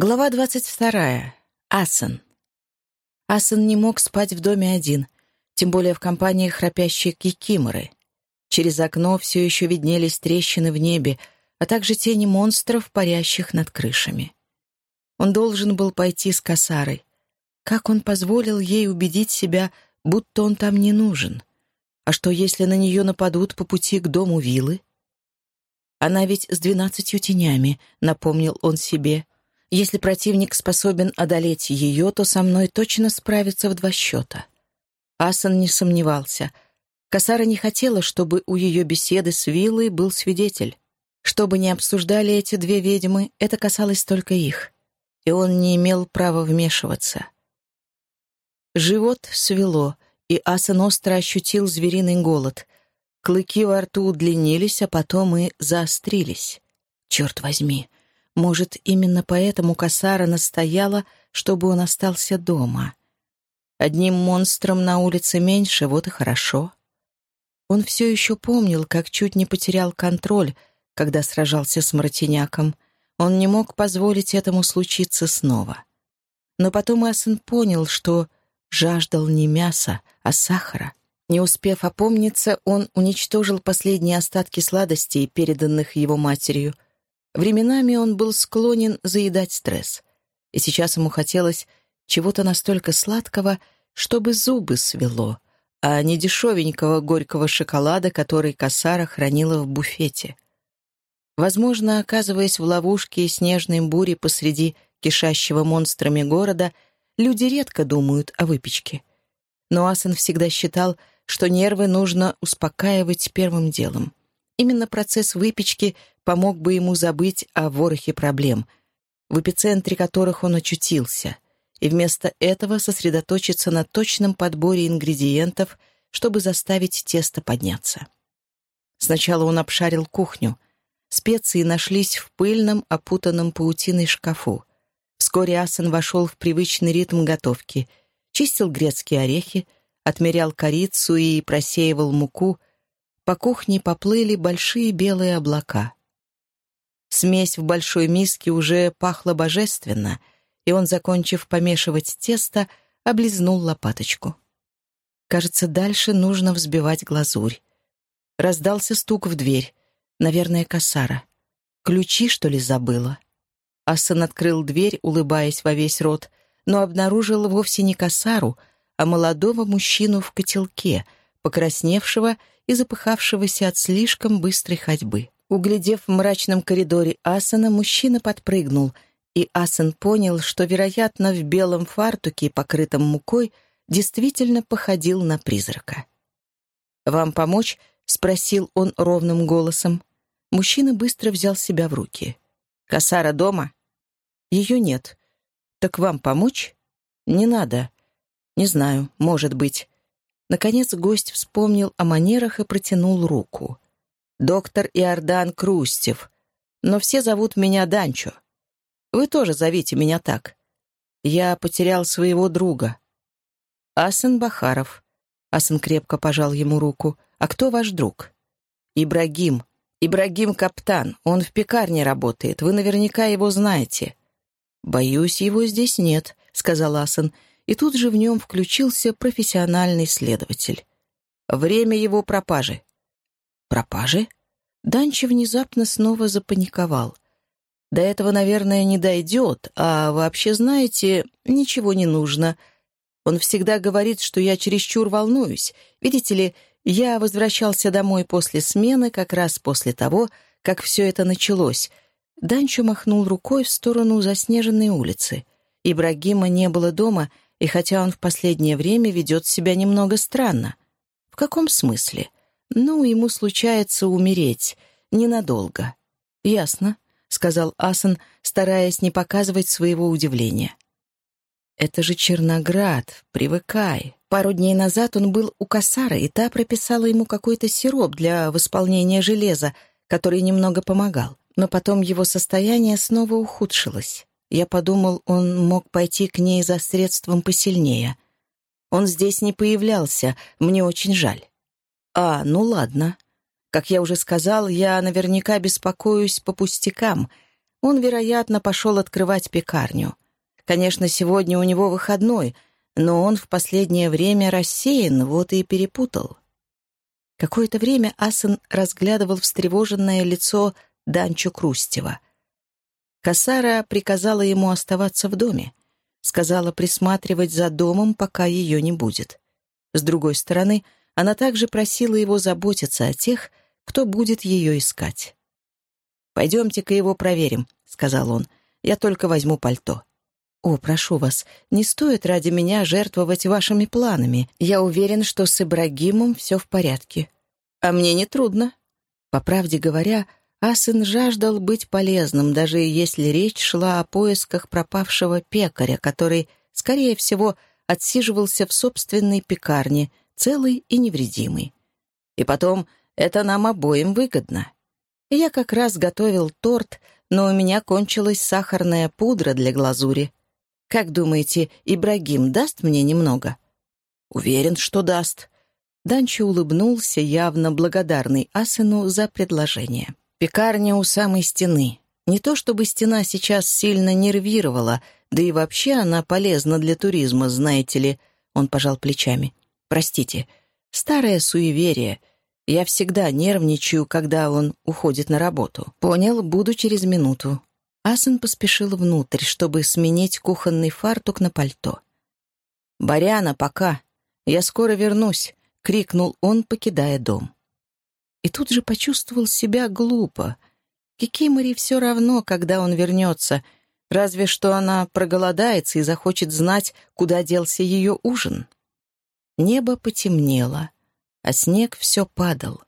Глава двадцать вторая. Асан. Асан не мог спать в доме один, тем более в компании храпящей кикиморы. Через окно все еще виднелись трещины в небе, а также тени монстров, парящих над крышами. Он должен был пойти с косарой. Как он позволил ей убедить себя, будто он там не нужен? А что, если на нее нападут по пути к дому вилы? Она ведь с двенадцатью тенями, напомнил он себе — если противник способен одолеть ее, то со мной точно справится в два счета. Асан не сомневался. Касара не хотела, чтобы у ее беседы с Виллой был свидетель. Что бы ни обсуждали эти две ведьмы, это касалось только их. И он не имел права вмешиваться. Живот свело, и Асан остро ощутил звериный голод. Клыки во рту удлинились, а потом и заострились. «Черт возьми!» Может, именно поэтому Касара настояла, чтобы он остался дома. Одним монстром на улице меньше, вот и хорошо. Он все еще помнил, как чуть не потерял контроль, когда сражался с Мартиняком. Он не мог позволить этому случиться снова. Но потом Эссен понял, что жаждал не мяса, а сахара. Не успев опомниться, он уничтожил последние остатки сладостей, переданных его матерью — Временами он был склонен заедать стресс. И сейчас ему хотелось чего-то настолько сладкого, чтобы зубы свело, а не дешевенького горького шоколада, который Касара хранила в буфете. Возможно, оказываясь в ловушке и снежной буре посреди кишащего монстрами города, люди редко думают о выпечке. Но Асан всегда считал, что нервы нужно успокаивать первым делом. Именно процесс выпечки помог бы ему забыть о ворохе проблем, в эпицентре которых он очутился, и вместо этого сосредоточиться на точном подборе ингредиентов, чтобы заставить тесто подняться. Сначала он обшарил кухню. Специи нашлись в пыльном, опутанном паутиной шкафу. Вскоре Асан вошел в привычный ритм готовки. Чистил грецкие орехи, отмерял корицу и просеивал муку. По кухне поплыли большие белые облака. Смесь в большой миске уже пахла божественно, и он, закончив помешивать тесто, облизнул лопаточку. Кажется, дальше нужно взбивать глазурь. Раздался стук в дверь. Наверное, косара. Ключи, что ли, забыла? Ассан открыл дверь, улыбаясь во весь рот, но обнаружил вовсе не косару, а молодого мужчину в котелке, покрасневшего и запыхавшегося от слишком быстрой ходьбы. Углядев в мрачном коридоре Асана, мужчина подпрыгнул, и Асан понял, что, вероятно, в белом фартуке, покрытом мукой, действительно походил на призрака. «Вам помочь?» — спросил он ровным голосом. Мужчина быстро взял себя в руки. «Косара дома?» «Ее нет. Так вам помочь?» «Не надо. Не знаю, может быть». Наконец гость вспомнил о манерах и протянул руку доктор Иордан Крустев, но все зовут меня Данчо. Вы тоже зовите меня так. Я потерял своего друга. Асан Бахаров. Асан крепко пожал ему руку. А кто ваш друг? Ибрагим. Ибрагим Каптан. Он в пекарне работает. Вы наверняка его знаете. Боюсь, его здесь нет, сказал Асан, и тут же в нем включился профессиональный следователь. Время его пропажи. Пропажи? Данчи внезапно снова запаниковал. До этого, наверное, не дойдет, а вообще, знаете, ничего не нужно. Он всегда говорит, что я чересчур волнуюсь. Видите ли, я возвращался домой после смены, как раз после того, как все это началось. Данчо махнул рукой в сторону заснеженной улицы. Ибрагима не было дома, и хотя он в последнее время ведет себя немного странно. В каком смысле? Ну, ему случается умереть. Ненадолго. «Ясно», — сказал Асан, стараясь не показывать своего удивления. «Это же Черноград, привыкай. Пару дней назад он был у Касара, и та прописала ему какой-то сироп для восполнения железа, который немного помогал. Но потом его состояние снова ухудшилось. Я подумал, он мог пойти к ней за средством посильнее. Он здесь не появлялся, мне очень жаль. «А, ну ладно. Как я уже сказал, я наверняка беспокоюсь по пустякам. Он, вероятно, пошел открывать пекарню. Конечно, сегодня у него выходной, но он в последнее время рассеян, вот и перепутал. Какое-то время Асан разглядывал встревоженное лицо Данчу Крустева. Касара приказала ему оставаться в доме. Сказала присматривать за домом, пока ее не будет. С другой стороны, она также просила его заботиться о тех, кто будет ее искать. «Пойдемте-ка его проверим», — сказал он. «Я только возьму пальто». «О, прошу вас, не стоит ради меня жертвовать вашими планами. Я уверен, что с Ибрагимом все в порядке. А мне не трудно». По правде говоря, Асен жаждал быть полезным, даже если речь шла о поисках пропавшего пекаря, который, скорее всего, отсиживался в собственной пекарне, целый и невредимый. И потом это нам обоим выгодно. Я как раз готовил торт, но у меня кончилась сахарная пудра для глазури. Как думаете, Ибрагим даст мне немного? Уверен, что даст. Данчо улыбнулся, явно благодарный Асену за предложение. Пекарня у самой стены. Не то чтобы стена сейчас сильно нервировала, да и вообще она полезна для туризма, знаете ли. Он пожал плечами. Простите, старое суеверие — я всегда нервничаю, когда он уходит на работу. Понял, буду через минуту. Асан поспешил внутрь, чтобы сменить кухонный фартук на пальто. «Баряна, пока! Я скоро вернусь!» — крикнул он, покидая дом. И тут же почувствовал себя глупо. Кикимори все равно, когда он вернется, разве что она проголодается и захочет знать, куда делся ее ужин. Небо потемнело а снег все падал.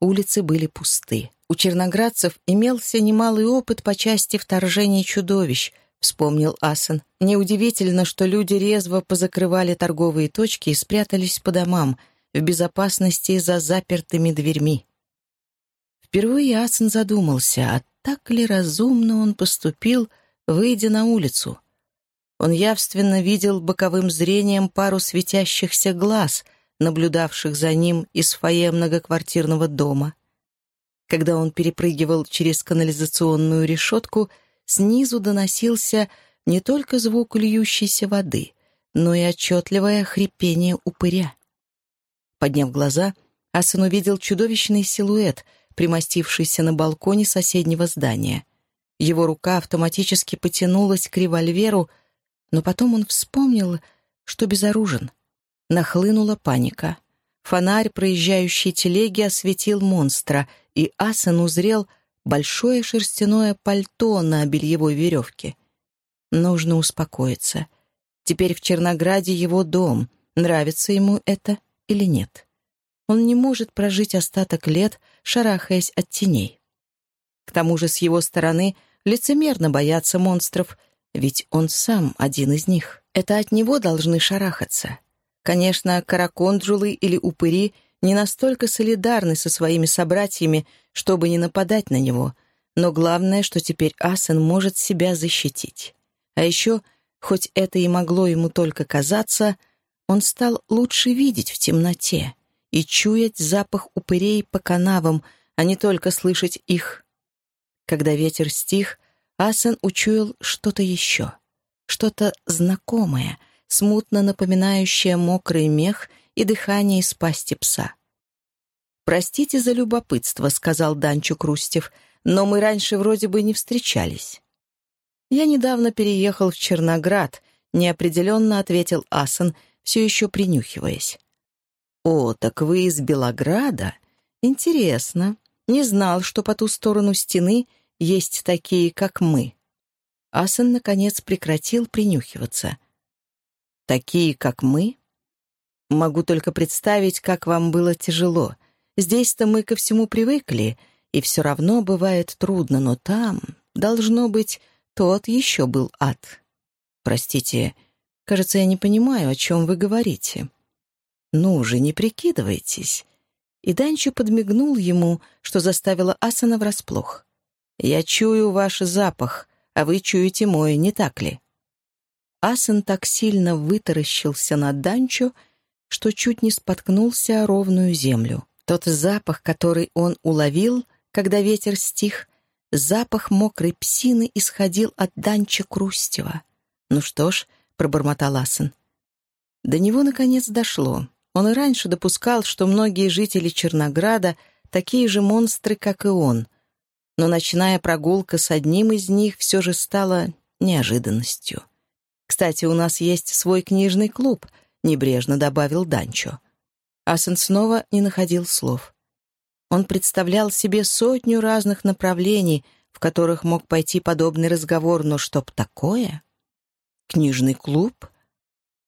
Улицы были пусты. У черноградцев имелся немалый опыт по части вторжений чудовищ, вспомнил Асан. Неудивительно, что люди резво позакрывали торговые точки и спрятались по домам, в безопасности за запертыми дверьми. Впервые Асан задумался, а так ли разумно он поступил, выйдя на улицу. Он явственно видел боковым зрением пару светящихся глаз — наблюдавших за ним из фойе многоквартирного дома. Когда он перепрыгивал через канализационную решетку, снизу доносился не только звук льющейся воды, но и отчетливое хрипение упыря. Подняв глаза, Асан увидел чудовищный силуэт, примостившийся на балконе соседнего здания. Его рука автоматически потянулась к револьверу, но потом он вспомнил, что безоружен. Нахлынула паника. Фонарь проезжающей телеги осветил монстра, и Асан узрел большое шерстяное пальто на бельевой веревке. Нужно успокоиться. Теперь в Чернограде его дом. Нравится ему это или нет? Он не может прожить остаток лет, шарахаясь от теней. К тому же с его стороны лицемерно бояться монстров, ведь он сам один из них. Это от него должны шарахаться. Конечно, караконджулы или упыри не настолько солидарны со своими собратьями, чтобы не нападать на него, но главное, что теперь Асен может себя защитить. А еще, хоть это и могло ему только казаться, он стал лучше видеть в темноте и чуять запах упырей по канавам, а не только слышать их. Когда ветер стих, Асен учуял что-то еще, что-то знакомое — смутно напоминающее мокрый мех и дыхание из пасти пса. «Простите за любопытство», — сказал Данчу Крустев, «но мы раньше вроде бы не встречались». «Я недавно переехал в Черноград», — неопределенно ответил Асан, все еще принюхиваясь. «О, так вы из Белограда? Интересно. Не знал, что по ту сторону стены есть такие, как мы». Асан, наконец, прекратил принюхиваться. Такие, как мы? Могу только представить, как вам было тяжело. Здесь-то мы ко всему привыкли, и все равно бывает трудно, но там, должно быть, тот еще был ад. Простите, кажется, я не понимаю, о чем вы говорите. Ну же, не прикидывайтесь. И Данчо подмигнул ему, что заставило Асана врасплох. «Я чую ваш запах, а вы чуете мой, не так ли?» Асан так сильно вытаращился на Данчо, что чуть не споткнулся о ровную землю. Тот запах, который он уловил, когда ветер стих, Запах мокрой псины исходил от Данча Крустева. «Ну что ж», — пробормотал Асан. До него, наконец, дошло. Он и раньше допускал, что многие жители Чернограда такие же монстры, как и он. Но ночная прогулка с одним из них все же стала неожиданностью. «Кстати, у нас есть свой книжный клуб», — небрежно добавил Данчо. Асан снова не находил слов. Он представлял себе сотню разных направлений, в которых мог пойти подобный разговор, но чтоб такое? Книжный клуб?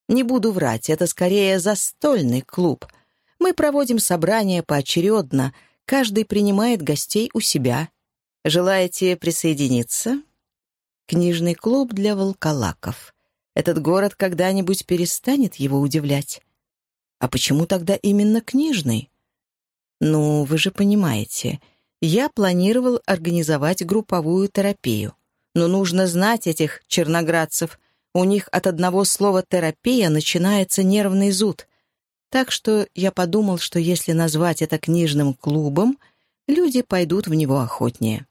Не буду врать, это скорее застольный клуб. Мы проводим собрания поочередно, каждый принимает гостей у себя. Желаете присоединиться? Книжный клуб для волколаков. Этот город когда-нибудь перестанет его удивлять. А почему тогда именно книжный? Ну, вы же понимаете, я планировал организовать групповую терапию. Но нужно знать этих черноградцев. У них от одного слова «терапия» начинается нервный зуд. Так что я подумал, что если назвать это книжным клубом, люди пойдут в него охотнее.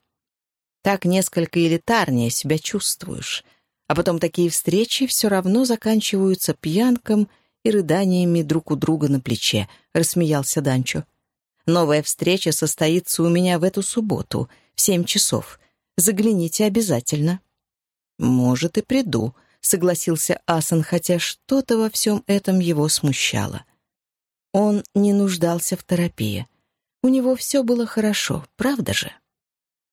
Так несколько элитарнее себя чувствуешь. А потом такие встречи все равно заканчиваются пьянком и рыданиями друг у друга на плече, — рассмеялся Данчо. Новая встреча состоится у меня в эту субботу, в семь часов. Загляните обязательно». «Может, и приду», — согласился Асан, хотя что-то во всем этом его смущало. Он не нуждался в терапии. У него все было хорошо, правда же?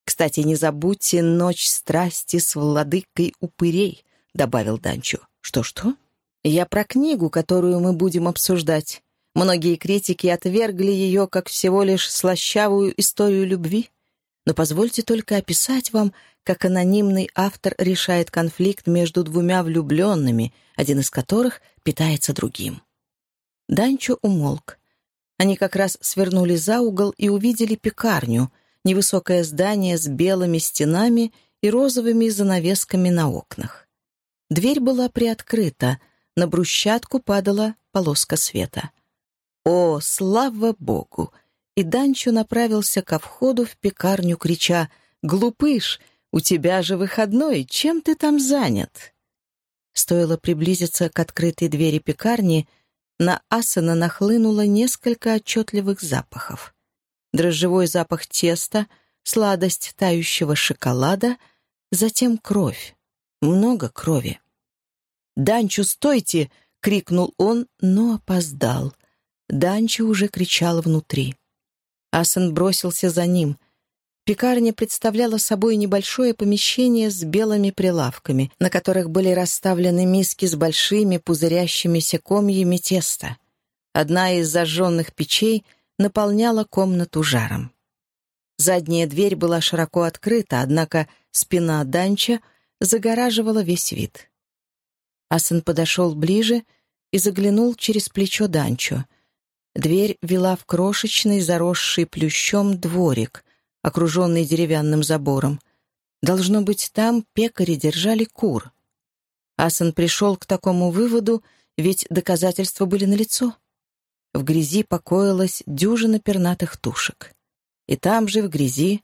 «Кстати, не забудьте ночь страсти с владыкой упырей», — добавил Данчо. «Что-что?» «Я про книгу, которую мы будем обсуждать. Многие критики отвергли ее как всего лишь слащавую историю любви. Но позвольте только описать вам, как анонимный автор решает конфликт между двумя влюбленными, один из которых питается другим. Данчо умолк. Они как раз свернули за угол и увидели пекарню, невысокое здание с белыми стенами и розовыми занавесками на окнах. Дверь была приоткрыта, на брусчатку падала полоска света — о, слава богу! И Данчо направился ко входу в пекарню, крича «Глупыш, у тебя же выходной, чем ты там занят?» Стоило приблизиться к открытой двери пекарни, на Асана нахлынуло несколько отчетливых запахов. Дрожжевой запах теста, сладость тающего шоколада, затем кровь. Много крови. «Данчо, стойте!» — крикнул он, но опоздал — Данчи уже кричала внутри. Асан бросился за ним. Пекарня представляла собой небольшое помещение с белыми прилавками, на которых были расставлены миски с большими пузырящимися комьями теста. Одна из зажженных печей наполняла комнату жаром. Задняя дверь была широко открыта, однако спина Данча загораживала весь вид. Асан подошел ближе и заглянул через плечо Данчо. Дверь вела в крошечный, заросший плющом дворик, окруженный деревянным забором. Должно быть, там пекари держали кур. Асан пришел к такому выводу, ведь доказательства были налицо. В грязи покоилась дюжина пернатых тушек. И там же, в грязи,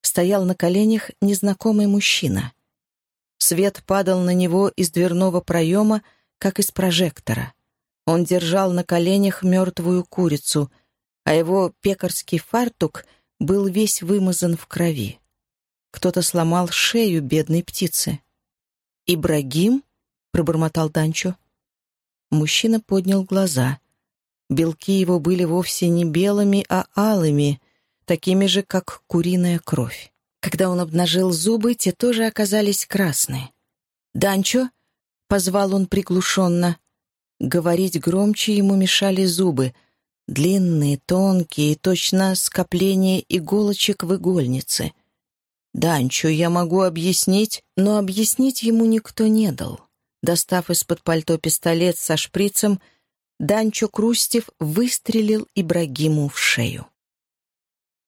стоял на коленях незнакомый мужчина. Свет падал на него из дверного проема, как из прожектора. Он держал на коленях мертвую курицу, а его пекарский фартук был весь вымазан в крови. Кто-то сломал шею бедной птицы. «Ибрагим?» — пробормотал Данчо. Мужчина поднял глаза. Белки его были вовсе не белыми, а алыми, такими же, как куриная кровь. Когда он обнажил зубы, те тоже оказались красные. «Данчо?» — позвал он приглушенно. Говорить громче ему мешали зубы, длинные, тонкие, точно скопление иголочек в игольнице. «Данчо, я могу объяснить?» Но объяснить ему никто не дал. Достав из-под пальто пистолет со шприцем, Данчо Крустев выстрелил Ибрагиму в шею.